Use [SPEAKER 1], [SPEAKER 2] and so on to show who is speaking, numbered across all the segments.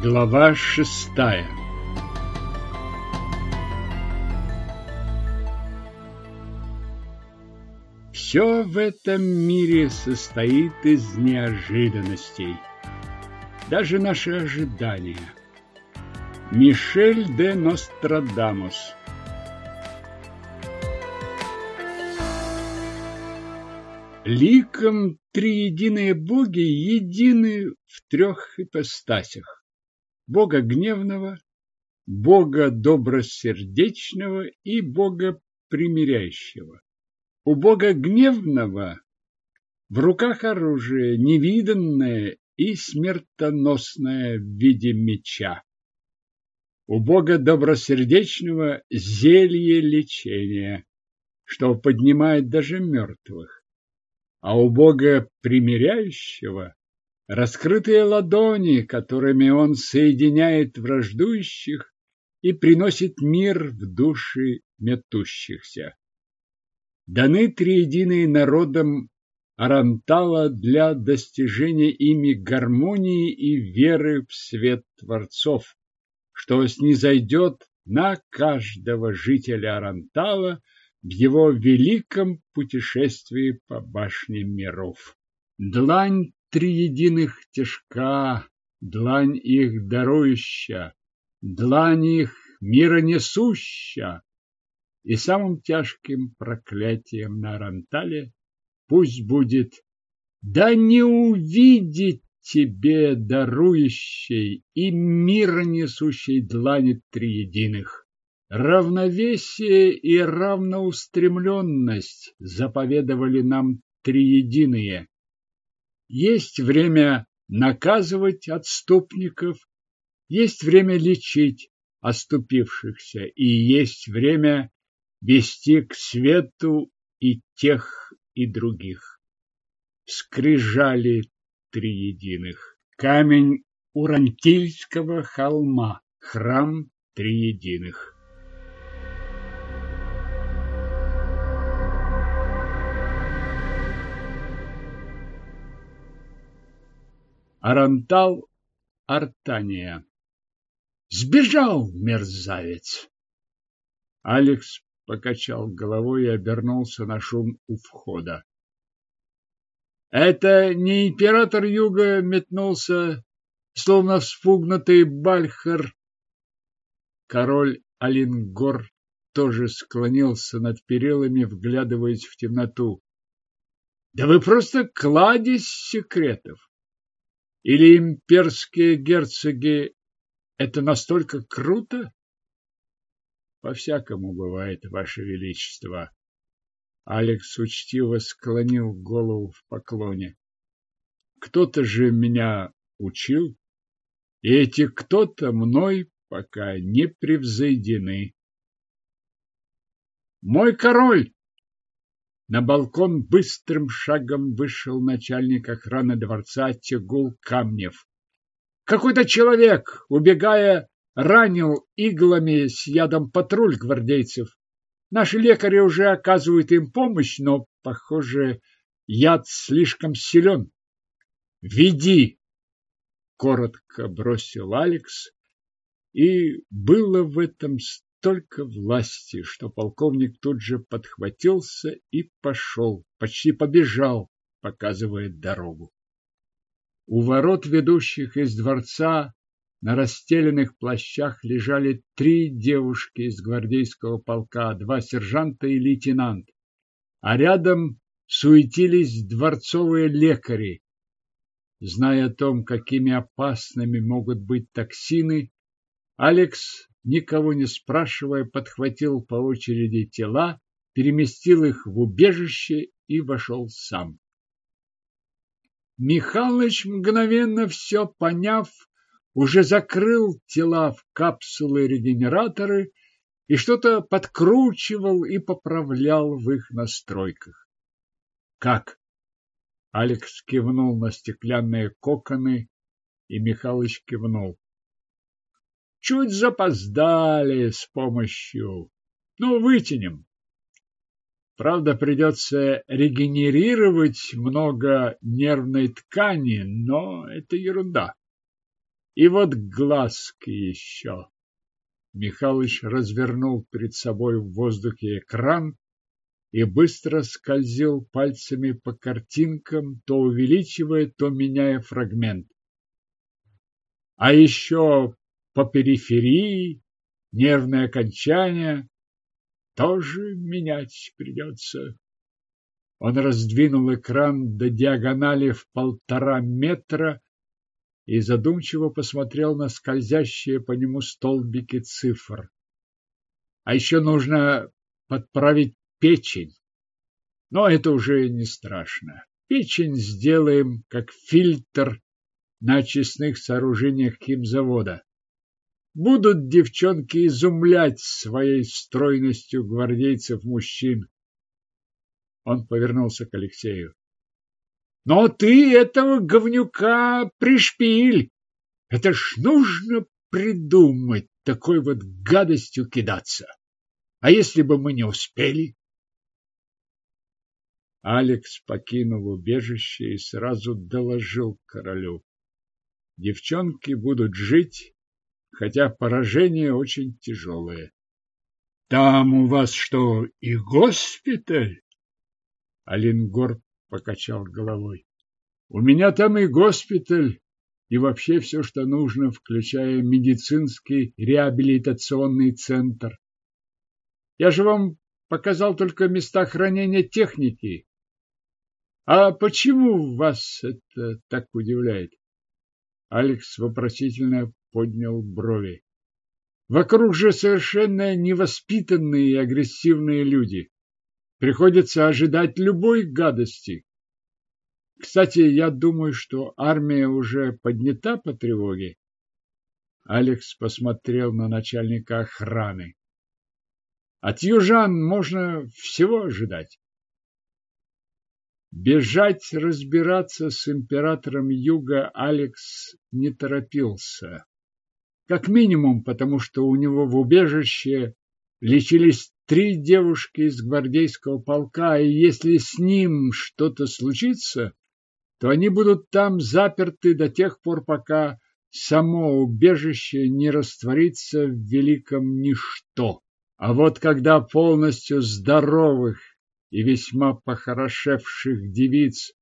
[SPEAKER 1] Глава шестая Все в этом мире состоит из неожиданностей. Даже наши ожидания. Мишель де Нострадамус Ликом триединые боги едины в трех ипостасях. Бога гневного, Бога добросердечного и Бога примиряющего. У Бога гневного в руках оружие невиданное и смертоносное в виде меча. У Бога добросердечного зелье лечения, что поднимает даже мертвых а у Бога примиряющего раскрытые ладони, которыми он соединяет враждующих и приносит мир в души метущихся. Даны триединые народам Арантала для достижения ими гармонии и веры в свет Творцов, что снизойдет на каждого жителя Арантала – в его великом путешествии по башне миров. Длань триединых тяжка, длань их дарующая, длань их миронесуща, и самым тяжким проклятием на Рантале пусть будет «Да не увидеть тебе дарующей и миронесущей длани триединых!» Равновесие и равноустремленность заповедовали нам триединые. Есть время наказывать отступников, есть время лечить оступившихся, и есть время вести к свету и тех, и других. Скрижали триединых. Камень Урантильского холма, храм триединых. Арантал, Артания. Сбежал мерзавец. Алекс покачал головой и обернулся на шум у входа. Это не император Юга метнулся, словно вспугнутый Бальхар. Король Алингор тоже склонился над перилами, вглядываясь в темноту. Да вы просто кладезь секретов. Или имперские герцоги – это настолько круто? По-всякому бывает, Ваше Величество. Алекс учтиво склонил голову в поклоне. Кто-то же меня учил, и эти кто-то мной пока не превзойдены. Мой король! На балкон быстрым шагом вышел начальник охраны дворца Тегул Камнев. Какой-то человек, убегая, ранил иглами с ядом патруль гвардейцев. Наши лекари уже оказывают им помощь, но, похоже, яд слишком силен. «Веди!» — коротко бросил Алекс, и было в этом столько власти, что полковник тут же подхватился и пошел, почти побежал, показывая дорогу. У ворот, ведущих из дворца, на расстеленных плащах лежали три девушки из гвардейского полка, два сержанта и лейтенант, а рядом суетились дворцовые лекари. Зная о том, какими опасными могут быть токсины, Алекс никого не спрашивая, подхватил по очереди тела, переместил их в убежище и вошел сам. Михалыч, мгновенно все поняв, уже закрыл тела в капсулы-регенераторы и что-то подкручивал и поправлял в их настройках. «Как?» Алекс кивнул на стеклянные коконы, и Михалыч кивнул. Чуть запоздали с помощью. Ну, вытянем. Правда, придется регенерировать много нервной ткани, но это ерунда. И вот глазки еще. Михалыч развернул перед собой в воздухе экран и быстро скользил пальцами по картинкам, то увеличивая, то меняя фрагмент. А еще по периферии нервное окончание тоже менять придется. Он раздвинул экран до диагонали в полтора метра и задумчиво посмотрел на скользящие по нему столбики цифр. А еще нужно подправить печень. Но это уже не страшно. Печень сделаем как фильтр на очистных сооружениях химзавода. Будут девчонки изумлять своей стройностью гвардейцев мужчин. Он повернулся к Алексею. Но ты этого говнюка пришпиль. Это ж нужно придумать такой вот гадостью кидаться. А если бы мы не успели? Алекс покинул убежище и сразу доложил королю. Девчонки будут жить, хотя поражение очень тяжелое. Там у вас что, и госпиталь? Алингор покачал головой. У меня там и госпиталь, и вообще все, что нужно, включая медицинский реабилитационный центр. Я же вам показал только места хранения техники. А почему вас это так удивляет? Алекс вопросительно поднял брови. Вокруг же совершенно невоспитанные и агрессивные люди. Приходится ожидать любой гадости. Кстати, я думаю, что армия уже поднята по тревоге. Алекс посмотрел на начальника охраны. От южан можно всего ожидать. Бежать разбираться с императором Юга Алекс не торопился. Как минимум, потому что у него в убежище лечились три девушки из гвардейского полка, и если с ним что-то случится, то они будут там заперты до тех пор, пока само убежище не растворится в великом ничто. А вот когда полностью здоровых и весьма похорошевших девиц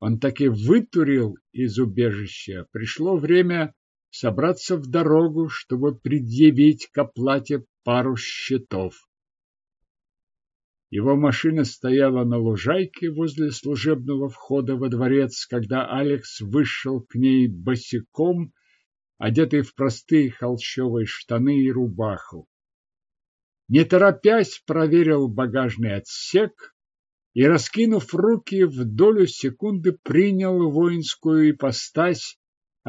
[SPEAKER 1] он таки вытурил из убежища, пришло время собраться в дорогу, чтобы предъявить к оплате пару счетов. Его машина стояла на лужайке возле служебного входа во дворец, когда Алекс вышел к ней босиком, одетый в простые холщовые штаны и рубаху. Не торопясь, проверил багажный отсек и, раскинув руки, в долю секунды принял воинскую ипостась,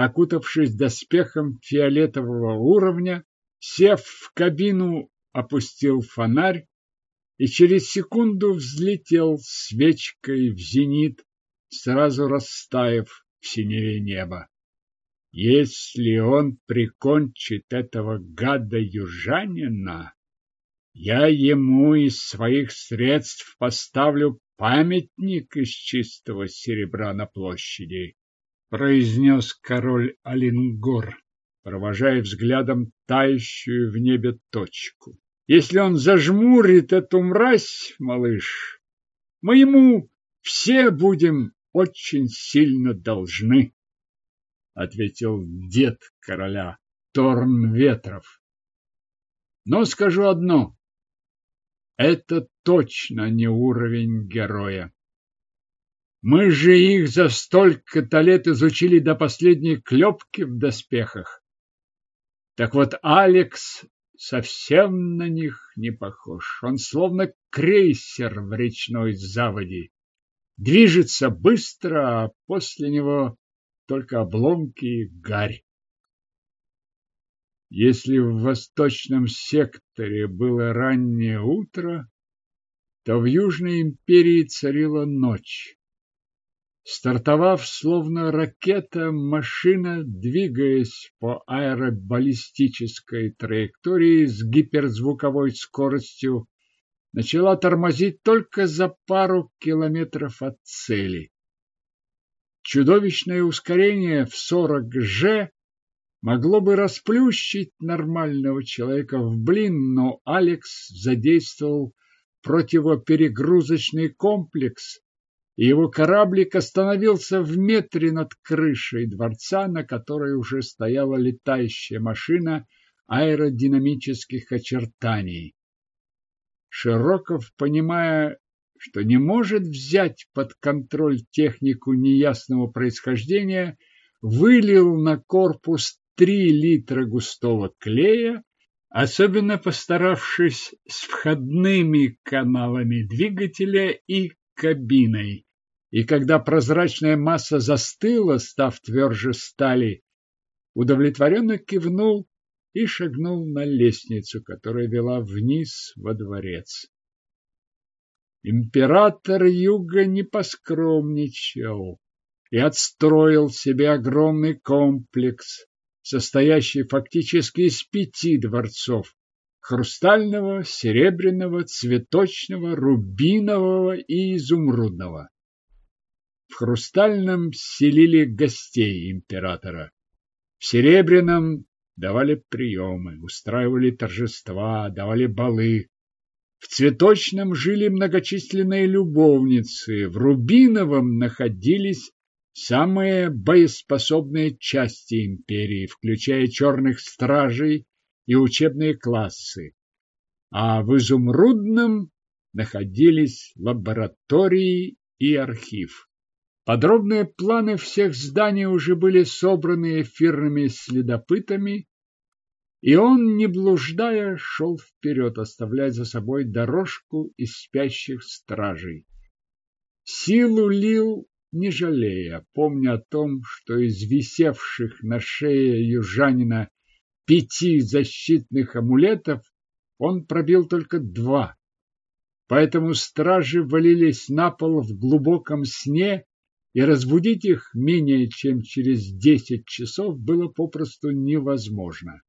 [SPEAKER 1] окутавшись доспехом фиолетового уровня, сев в кабину, опустил фонарь и через секунду взлетел свечкой в зенит, сразу растаяв в синеве неба. Если он прикончит этого гада-южанина, я ему из своих средств поставлю памятник из чистого серебра на площади, произнес король Алингор, провожая взглядом тающую в небе точку. Если он зажмурит эту мразь, малыш, мы ему все будем очень сильно должны, ответил дед короля Торн Ветров. Но скажу одно: это точно не уровень героя. Мы же их за столько-то лет изучили до последней клепки в доспехах. Так вот, Алекс совсем на них не похож. Он словно крейсер в речной заводе. Движется быстро, а после него только обломки и гарь. Если в восточном секторе было раннее утро, то в Южной империи царила ночь. Стартовав словно ракета, машина, двигаясь по аэробаллистической траектории с гиперзвуковой скоростью, начала тормозить только за пару километров от цели. Чудовищное ускорение в 40 Ж могло бы расплющить нормального человека в блин, но Алекс задействовал противоперегрузочный комплекс, его кораблик остановился в метре над крышей дворца, на которой уже стояла летающая машина аэродинамических очертаний. Широков, понимая, что не может взять под контроль технику неясного происхождения, вылил на корпус три литра густого клея, особенно постаравшись с входными каналами двигателя и кабиной. И когда прозрачная масса застыла, став тверже стали, удовлетворенно кивнул и шагнул на лестницу, которая вела вниз во дворец. Император Юга не поскромничал и отстроил себе огромный комплекс, состоящий фактически из пяти дворцов – хрустального, серебряного, цветочного, рубинового и изумрудного. В хрустальном селили гостей императора, в серебряном давали приемы, устраивали торжества, давали балы. В цветочном жили многочисленные любовницы, в рубиновом находились самые боеспособные части империи, включая черных стражей и учебные классы. А в изумрудном находились лаборатории и архив. Подробные планы всех зданий уже были собраны эфирными следопытами, и он, не блуждая, шел вперед, оставляя за собой дорожку из спящих стражей. Силу лил, не жалея, помня о том, что из висевших на шее южанина пяти защитных амулетов он пробил только два. Поэтому стражи валились на пол в глубоком сне и разбудить их менее чем через десять часов было попросту невозможно.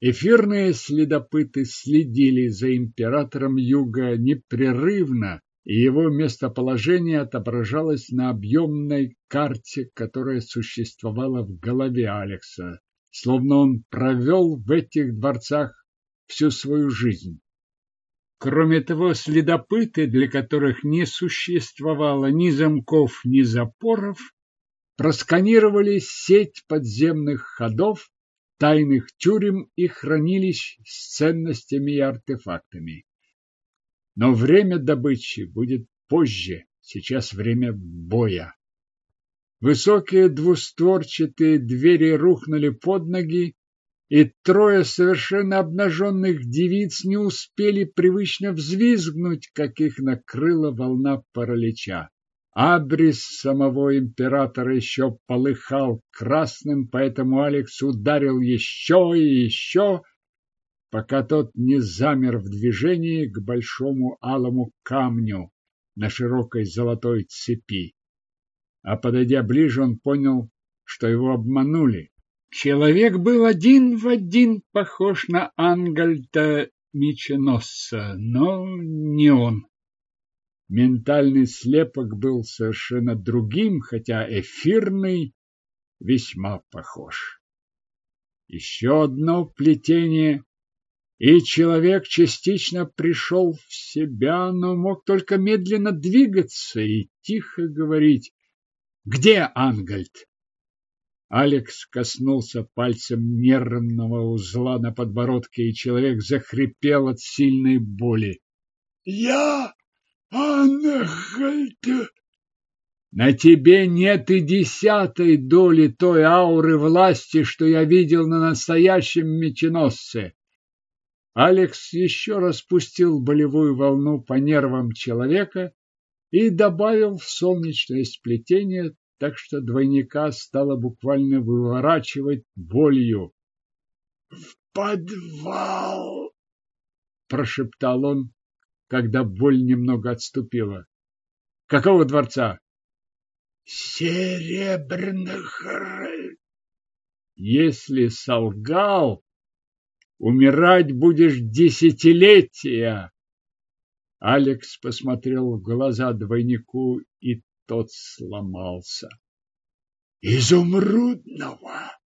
[SPEAKER 1] Эфирные следопыты следили за императором Юга непрерывно, и его местоположение отображалось на объемной карте, которая существовала в голове Алекса, словно он провел в этих дворцах всю свою жизнь. Кроме того, следопыты, для которых не существовало ни замков, ни запоров, просканировали сеть подземных ходов, тайных тюрем и хранилищ с ценностями и артефактами. Но время добычи будет позже, сейчас время боя. Высокие двустворчатые двери рухнули под ноги, и трое совершенно обнаженных девиц не успели привычно взвизгнуть, как их накрыла волна паралича. Абрис самого императора еще полыхал красным, поэтому Алекс ударил еще и еще, пока тот не замер в движении к большому алому камню на широкой золотой цепи. А подойдя ближе, он понял, что его обманули. Человек был один в один похож на Ангальта Меченосца, но не он. Ментальный слепок был совершенно другим, хотя эфирный весьма похож. Еще одно плетение, и человек частично пришел в себя, но мог только медленно двигаться и тихо говорить «Где Ангальд?» Алекс коснулся пальцем нервного узла на подбородке, и человек захрипел от сильной боли. «Я Анахальд!» На тебе нет и десятой доли той ауры власти, что я видел на настоящем меченосце. Алекс еще раз пустил болевую волну по нервам человека и добавил в солнечное сплетение так что двойника стало буквально выворачивать болью. «В подвал!» – прошептал он, когда боль немного отступила. «Какого дворца?» «Серебряных Если солгал, умирать будешь десятилетия!» Алекс посмотрел в глаза двойнику и тот сломался. Изумрудного!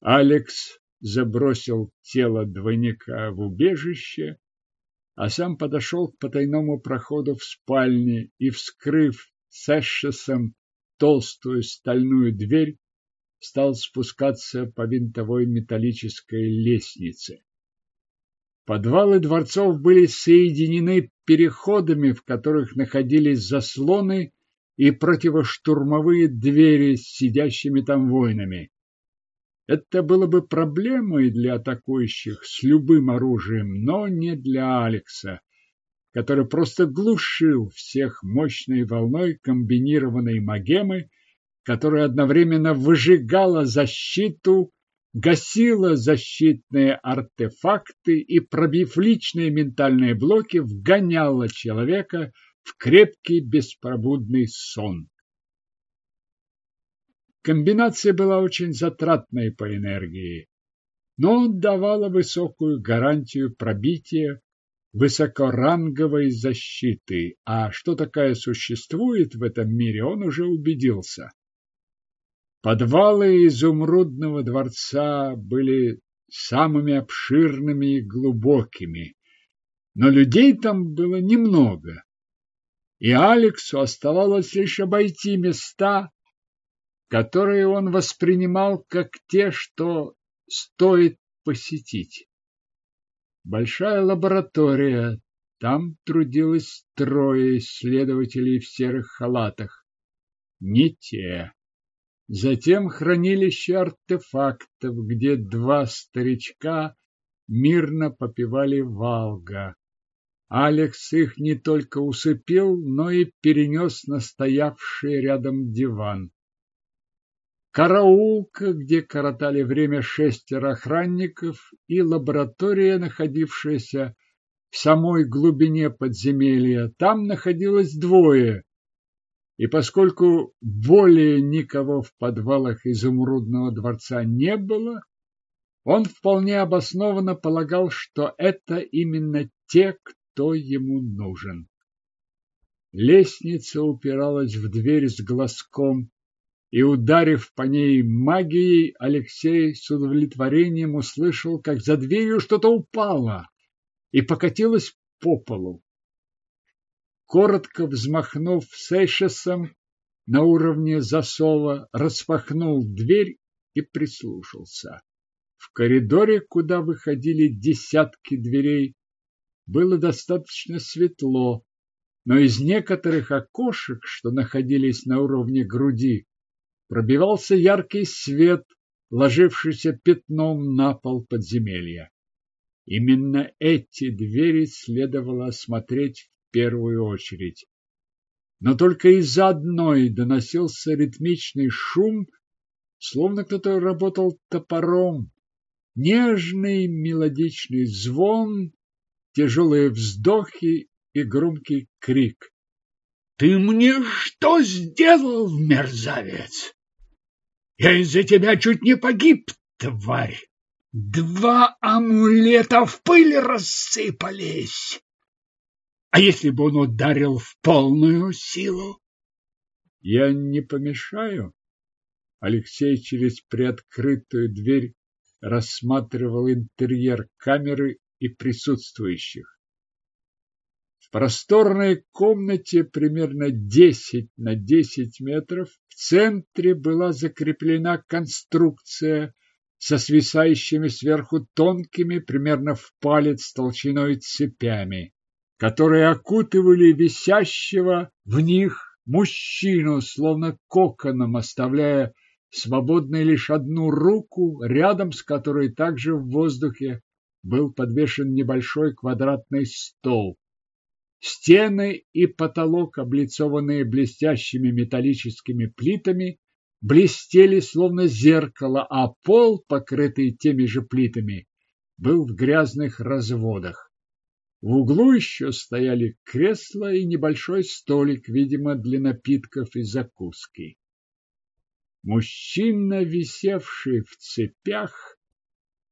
[SPEAKER 1] Алекс забросил тело двойника в убежище, а сам подошел к потайному проходу в спальне и, вскрыв сэшесом толстую стальную дверь, стал спускаться по винтовой металлической лестнице. Подвалы дворцов были соединены переходами, в которых находились заслоны и противоштурмовые двери с сидящими там воинами. Это было бы проблемой для атакующих с любым оружием, но не для Алекса, который просто глушил всех мощной волной комбинированной магемы, которая одновременно выжигала защиту, гасила защитные артефакты и, пробив личные ментальные блоки, вгоняла человека в крепкий беспробудный сон. Комбинация была очень затратной по энергии, но давала высокую гарантию пробития высокоранговой защиты, а что такая существует в этом мире, он уже убедился. Подвалы изумрудного дворца были самыми обширными и глубокими, но людей там было немного, и Алексу оставалось лишь обойти места, которые он воспринимал как те, что стоит посетить. Большая лаборатория, там трудилось трое исследователей в серых халатах. Не те. Затем хранилище артефактов, где два старичка мирно попивали валга. Алекс их не только усыпил, но и перенес на стоявший рядом диван. Караулка, где коротали время шестеро охранников, и лаборатория, находившаяся в самой глубине подземелья, там находилось двое и поскольку более никого в подвалах изумрудного дворца не было, он вполне обоснованно полагал, что это именно те, кто ему нужен. Лестница упиралась в дверь с глазком, и, ударив по ней магией, Алексей с удовлетворением услышал, как за дверью что-то упало и покатилось по полу коротко взмахнув сейшесом на уровне засова, распахнул дверь и прислушался. В коридоре, куда выходили десятки дверей, было достаточно светло, но из некоторых окошек, что находились на уровне груди, пробивался яркий свет, ложившийся пятном на пол подземелья. Именно эти двери следовало осмотреть первую очередь. Но только из одной доносился ритмичный шум, словно кто-то работал топором. Нежный мелодичный звон, тяжелые вздохи и громкий крик. «Ты мне что сделал, мерзавец? Я из-за тебя чуть не погиб, тварь! Два амулета в пыль рассыпались!» А если бы он ударил в полную силу? Я не помешаю. Алексей через приоткрытую дверь рассматривал интерьер камеры и присутствующих. В просторной комнате примерно 10 на 10 метров в центре была закреплена конструкция со свисающими сверху тонкими, примерно в палец толщиной цепями которые окутывали висящего в них мужчину, словно коконом, оставляя свободной лишь одну руку, рядом с которой также в воздухе был подвешен небольшой квадратный стол. Стены и потолок, облицованные блестящими металлическими плитами, блестели словно зеркало, а пол, покрытый теми же плитами, был в грязных разводах. В углу еще стояли кресла и небольшой столик, видимо, для напитков и закуски. Мужчина, висевший в цепях,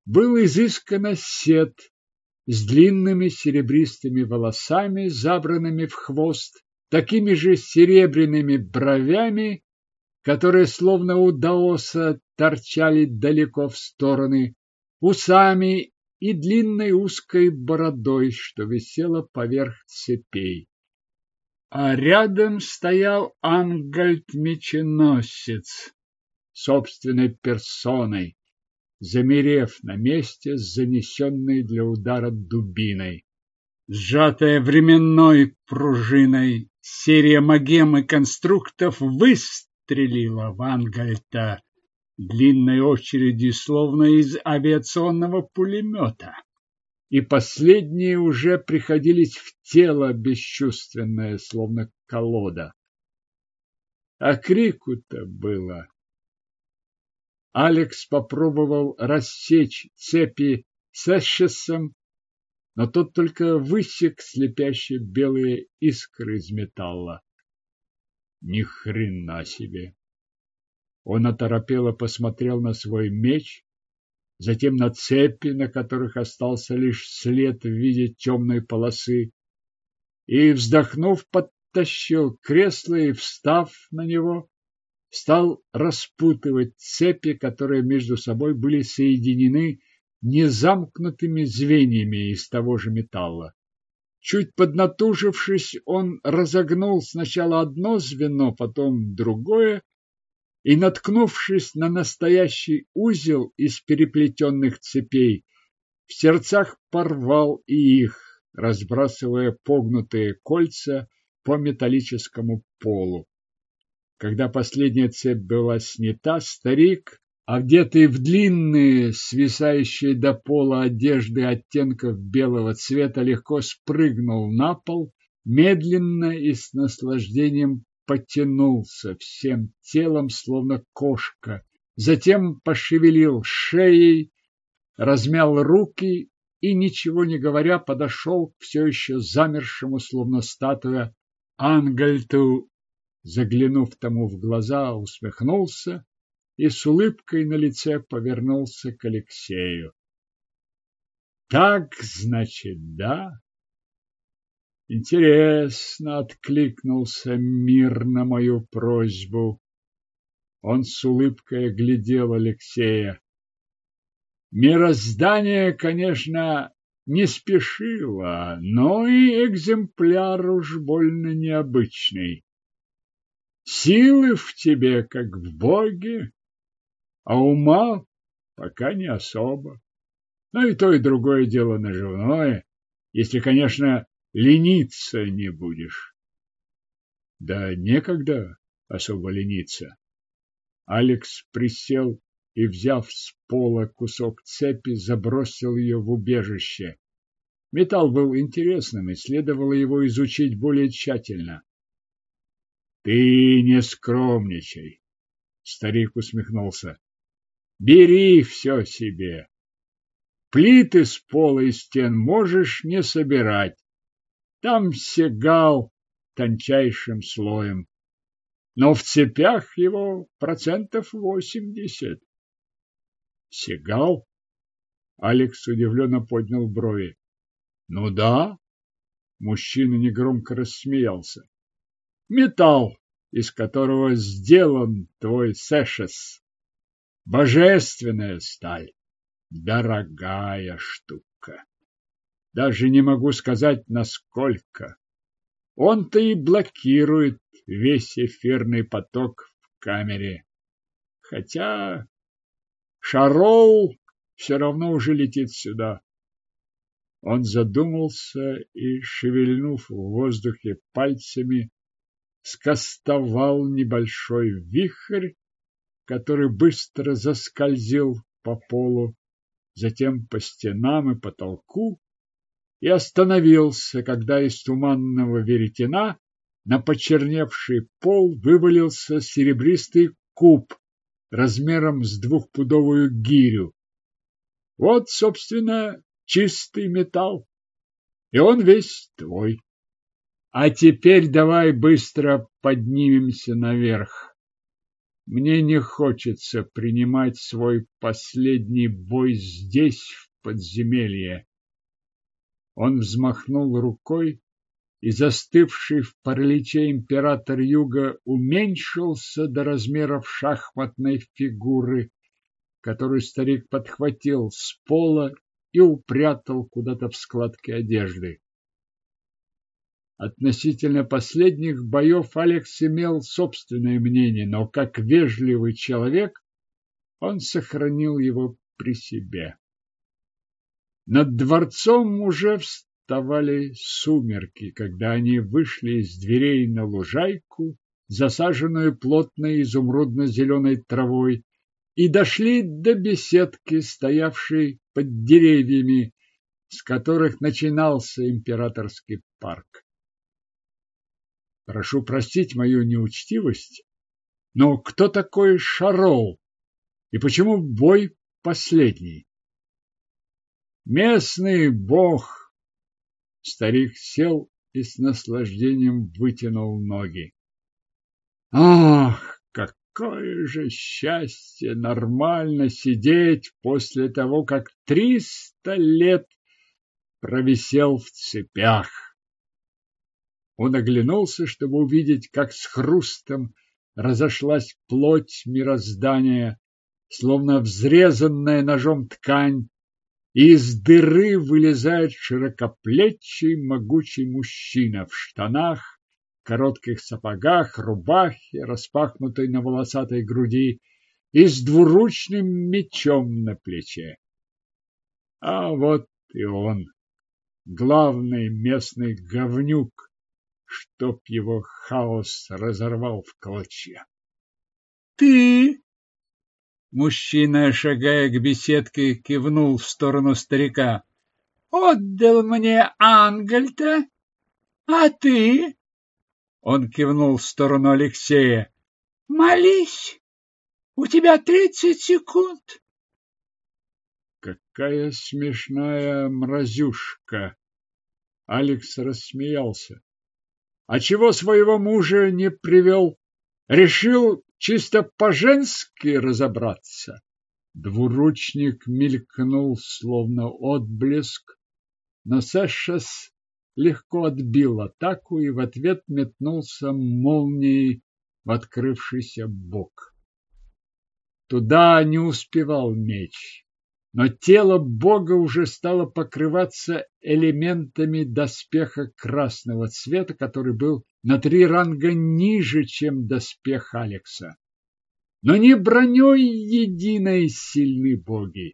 [SPEAKER 1] был изысканно сед, с длинными серебристыми волосами, забранными в хвост, такими же серебряными бровями, которые словно у даоса торчали далеко в стороны, усами и длинной узкой бородой, что висела поверх цепей. А рядом стоял Ангальд-меченосец собственной персоной, замерев на месте с занесенной для удара дубиной. Сжатая временной пружиной, серия магем и конструктов выстрелила в Ангальта длинной очереди, словно из авиационного пулемета. И последние уже приходились в тело бесчувственное, словно колода. А крику-то было. Алекс попробовал рассечь цепи с Эшесом, но тот только высек слепящие белые искры из металла. Ни хрена себе! Он оторопело посмотрел на свой меч, затем на цепи, на которых остался лишь след в виде темной полосы, и, вздохнув, подтащил кресло и, встав на него, стал распутывать цепи, которые между собой были соединены незамкнутыми звеньями из того же металла. Чуть поднатужившись, он разогнул сначала одно звено, потом другое, и, наткнувшись на настоящий узел из переплетенных цепей, в сердцах порвал и их, разбрасывая погнутые кольца по металлическому полу. Когда последняя цепь была снята, старик, одетый в длинные, свисающие до пола одежды оттенков белого цвета, легко спрыгнул на пол, медленно и с наслаждением потянулся всем телом, словно кошка, затем пошевелил шеей, размял руки и, ничего не говоря, подошел к все еще замершему, словно статуя, Ангельту, заглянув тому в глаза, усмехнулся и с улыбкой на лице повернулся к Алексею. Так, значит, да? Интересно откликнулся мир на мою просьбу. Он с улыбкой глядел Алексея. Мироздание, конечно, не спешило, но и экземпляр уж больно необычный. Силы в тебе, как в Боге, а ума пока не особо. Но и то, и другое дело наживное, если, конечно, лениться не будешь. Да некогда особо лениться. Алекс присел и, взяв с пола кусок цепи, забросил ее в убежище. Металл был интересным, и следовало его изучить более тщательно. Ты не скромничай, старик усмехнулся. Бери все себе. Плиты с пола и стен можешь не собирать. Там сегал тончайшим слоем, но в цепях его процентов восемьдесят. Сегал? Алекс удивленно поднял брови. Ну да. Мужчина негромко рассмеялся. Металл, из которого сделан твой Сэшес. Божественная сталь. Дорогая штука. Даже не могу сказать, насколько. Он-то и блокирует весь эфирный поток в камере. Хотя Шароу все равно уже летит сюда. Он задумался и, шевельнув в воздухе пальцами, скостовал небольшой вихрь, который быстро заскользил по полу, затем по стенам и потолку, и остановился, когда из туманного веретена на почерневший пол вывалился серебристый куб размером с двухпудовую гирю. Вот, собственно, чистый металл, и он весь твой. А теперь давай быстро поднимемся наверх. Мне не хочется принимать свой последний бой здесь, в подземелье. Он взмахнул рукой, и застывший в параличе император Юга уменьшился до размеров шахматной фигуры, которую старик подхватил с пола и упрятал куда-то в складки одежды. Относительно последних боев Алекс имел собственное мнение, но как вежливый человек он сохранил его при себе. Над дворцом уже вставали сумерки, когда они вышли из дверей на лужайку, засаженную плотной изумрудно-зеленой травой, и дошли до беседки, стоявшей под деревьями, с которых начинался императорский парк. Прошу простить мою неучтивость, но кто такой Шароу и почему бой последний? Местный бог. Старик сел и с наслаждением вытянул ноги. Ах, какое же счастье нормально сидеть после того, как триста лет провисел в цепях. Он оглянулся, чтобы увидеть, как с хрустом разошлась плоть мироздания, словно взрезанная ножом ткань, из дыры вылезает широкоплечий могучий мужчина в штанах, коротких сапогах, рубахе, распахнутой на волосатой груди, и с двуручным мечом на плече. А вот и он, главный местный говнюк, чтоб его хаос разорвал в клочья.
[SPEAKER 2] Ты? Мужчина, шагая к беседке, кивнул в сторону старика. Отдал мне Ангельта? А ты? Он кивнул в сторону Алексея. Молись. У тебя тридцать секунд.
[SPEAKER 1] Какая смешная мразюшка. Алекс рассмеялся. А чего своего мужа не привел? Решил чисто по-женски разобраться. Двуручник мелькнул, словно отблеск, но Сэшес легко отбил атаку и в ответ метнулся молнией в открывшийся бок. Туда не успевал меч но тело бога уже стало покрываться элементами доспеха красного цвета, который был на три ранга ниже, чем доспех Алекса. Но не броней единой сильны боги,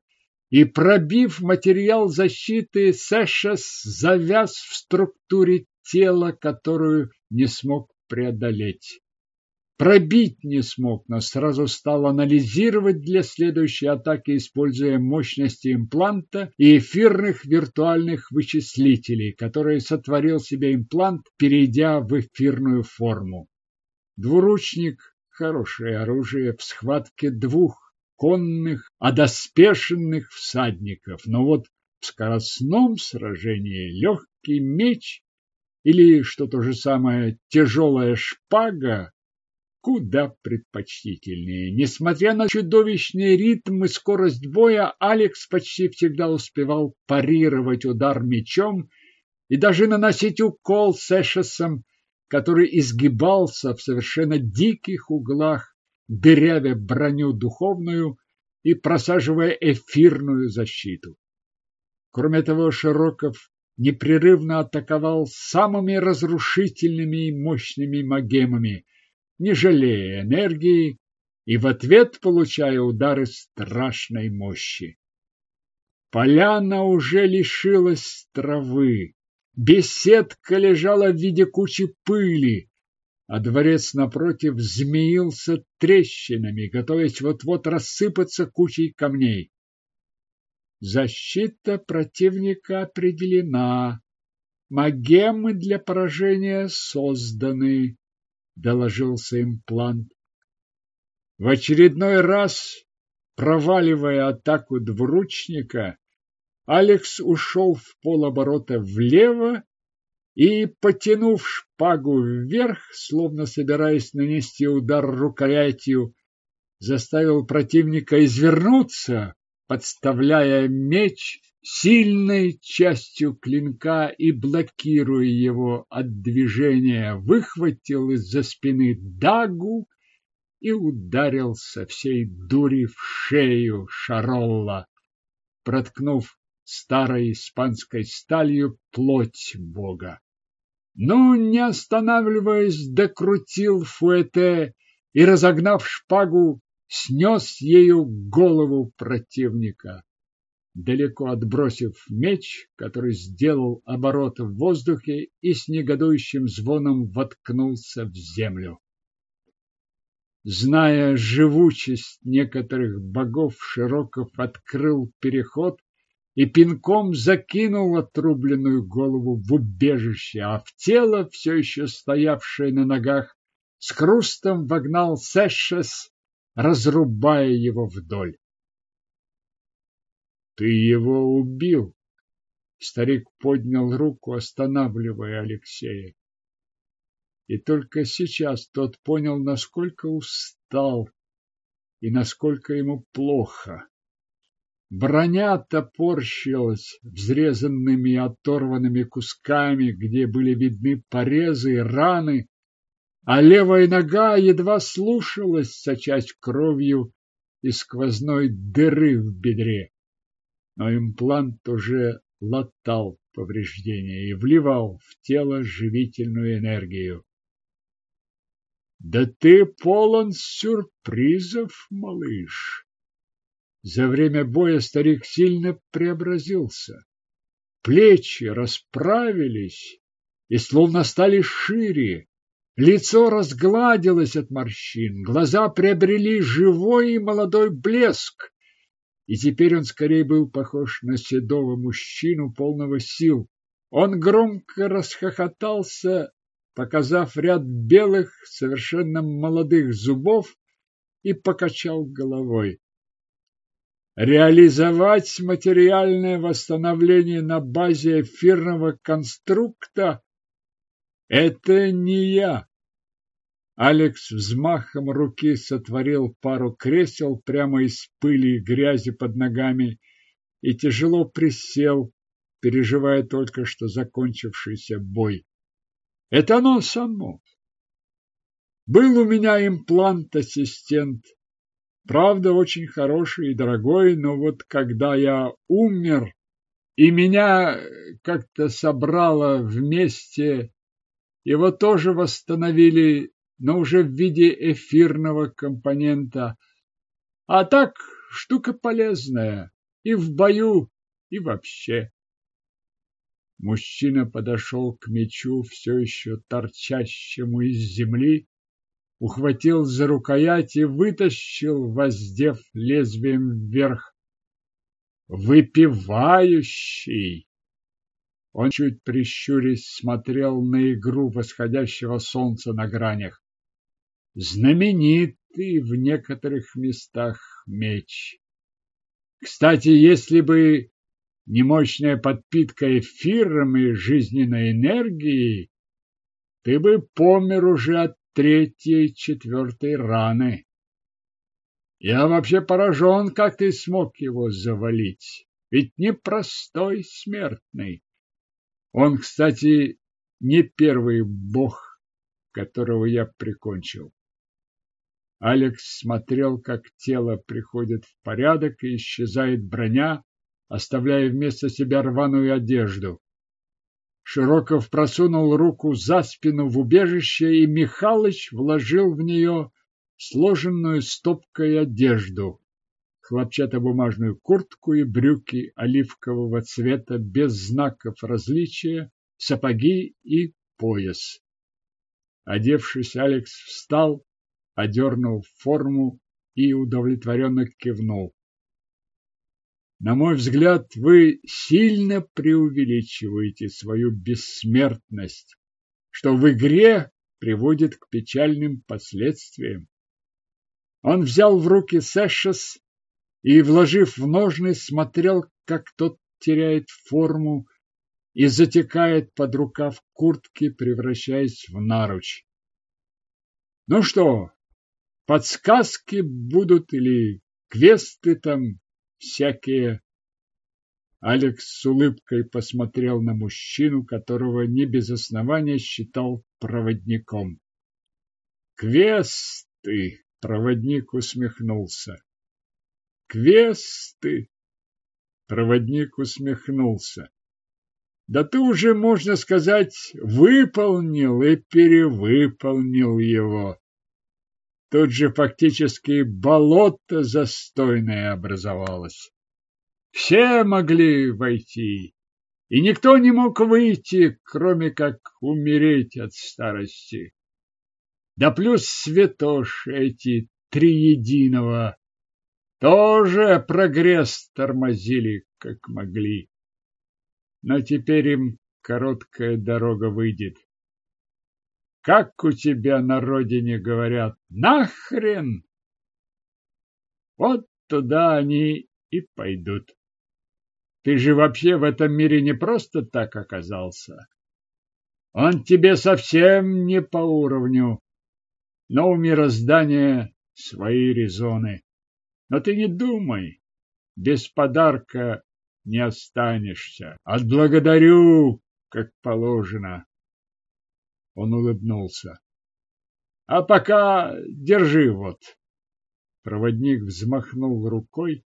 [SPEAKER 1] и, пробив материал защиты, Сэшес завяз в структуре тела, которую не смог преодолеть. Пробить не смог, но сразу стал анализировать для следующей атаки, используя мощности импланта и эфирных виртуальных вычислителей, которые сотворил себе имплант, перейдя в эфирную форму. Двуручник – хорошее оружие в схватке двух конных, одоспешенных всадников, но вот в скоростном сражении легкий меч или, что то же самое, тяжелая шпага куда предпочтительнее. Несмотря на чудовищный ритм и скорость боя, Алекс почти всегда успевал парировать удар мечом и даже наносить укол с Эшесом, который изгибался в совершенно диких углах, дырявя броню духовную и просаживая эфирную защиту. Кроме того, Широков непрерывно атаковал самыми разрушительными и мощными магемами, не жалея энергии и в ответ получая удары страшной мощи. Поляна уже лишилась травы, беседка лежала в виде кучи пыли, а дворец напротив змеился трещинами, готовясь вот-вот рассыпаться кучей камней. Защита противника определена, магемы для поражения созданы доложился имплант. В очередной раз, проваливая атаку двуручника, Алекс ушел в полоборота влево и, потянув шпагу вверх, словно собираясь нанести удар рукоятью, заставил противника извернуться, подставляя меч сильной частью клинка и, блокируя его от движения, выхватил из-за спины дагу и ударил со всей дури в шею Шаролла, проткнув старой испанской сталью плоть бога. Но, не останавливаясь, докрутил фуэте и, разогнав шпагу, снес ею голову противника. Далеко отбросив меч, который сделал оборот в воздухе и с негодующим звоном воткнулся в землю. Зная живучесть некоторых богов, Широков открыл переход и пинком закинул отрубленную голову в убежище, а в тело, все еще стоявшее на ногах, с хрустом вогнал Сэшес, разрубая его вдоль. Ты его убил. Старик поднял руку, останавливая Алексея. И только сейчас тот понял, насколько устал и насколько ему плохо. Броня топорщилась взрезанными и оторванными кусками, где были видны порезы и раны, а левая нога едва слушалась, сочась кровью из сквозной дыры в бедре. Но имплант уже латал повреждения и вливал в тело живительную энергию. Да ты полон сюрпризов, малыш. За время боя старик сильно преобразился. Плечи расправились и словно стали шире, Лицо разгладилось от морщин, глаза приобрели живой и молодой блеск, и теперь он скорее был похож на седого мужчину полного сил. Он громко расхохотался, показав ряд белых, совершенно молодых зубов, и покачал головой. Реализовать материальное восстановление на базе эфирного конструкта это не я. Алекс взмахом руки сотворил пару кресел прямо из пыли и грязи под ногами и тяжело присел, переживая только что закончившийся бой. Это оно само. Был у меня имплант-ассистент. Правда, очень хороший и дорогой, но вот когда я умер, и меня как-то собрало вместе его тоже восстановили, но уже в виде эфирного компонента. А так, штука полезная и в бою, и вообще. Мужчина подошел к мечу, все еще торчащему из земли, ухватил за рукоять и вытащил, воздев лезвием вверх. Выпивающий! Он чуть прищурясь смотрел на игру восходящего солнца на гранях. Знаменитый в некоторых местах меч. Кстати, если бы не мощная подпитка эфиром и жизненной энергией, ты бы помер уже от третьей, четвертой раны. Я вообще поражен, как ты смог его завалить. Ведь непростой смертный. Он, кстати, не первый бог, которого я прикончил. Алекс смотрел, как тело приходит в порядок и исчезает броня, оставляя вместо себя рваную одежду. Широков просунул руку за спину в убежище, и Михалыч вложил в нее сложенную стопкой одежду хлопчатобумажную куртку и брюки оливкового цвета без знаков различия, сапоги и пояс. Одевшись, Алекс встал, одернул форму и удовлетворенно кивнул. На мой взгляд, вы сильно преувеличиваете свою бессмертность, что в игре приводит к печальным последствиям. Он взял в руки Сэшес и, вложив в ножны, смотрел, как тот теряет форму и затекает под рукав куртки, превращаясь в наруч. Ну что, подсказки будут или квесты там всякие? Алекс с улыбкой посмотрел на мужчину, которого не без основания считал проводником. Квесты, проводник усмехнулся. Квесты, проводник усмехнулся. Да ты уже, можно сказать, выполнил и перевыполнил его. Тут же фактически болото застойное образовалось. Все могли войти, и никто не мог выйти, кроме как умереть от старости. Да плюс святош эти триединого тоже прогресс тормозили, как могли. Но теперь им короткая дорога выйдет. Как у тебя на родине говорят, нахрен? Вот туда они и пойдут. Ты же вообще в этом мире не просто так оказался. Он тебе совсем не по уровню, но у мироздания свои резоны. Но ты не думай, без подарка не останешься. Отблагодарю, как положено. Он улыбнулся. А пока держи вот. Проводник взмахнул рукой,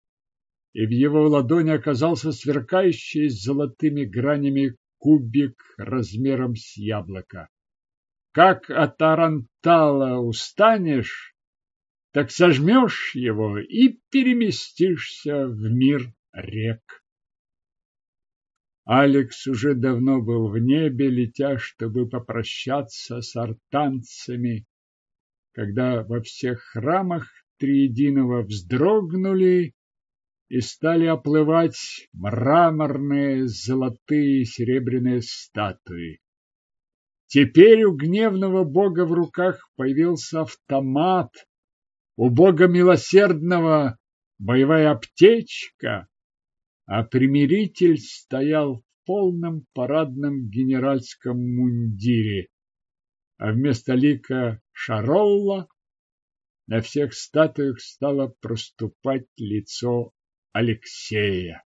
[SPEAKER 1] и в его ладони оказался сверкающий с золотыми гранями кубик размером с яблоко. Как от Арантала устанешь, так сожмешь его и переместишься в мир рек. Алекс уже давно был в небе, летя, чтобы попрощаться с артанцами, когда во всех храмах Триединого вздрогнули и стали оплывать мраморные, золотые серебряные статуи. Теперь у гневного бога в руках появился автомат, у бога милосердного боевая аптечка, а примиритель стоял в полном парадном генеральском мундире, а вместо лика Шаролла на всех статуях стало проступать лицо Алексея.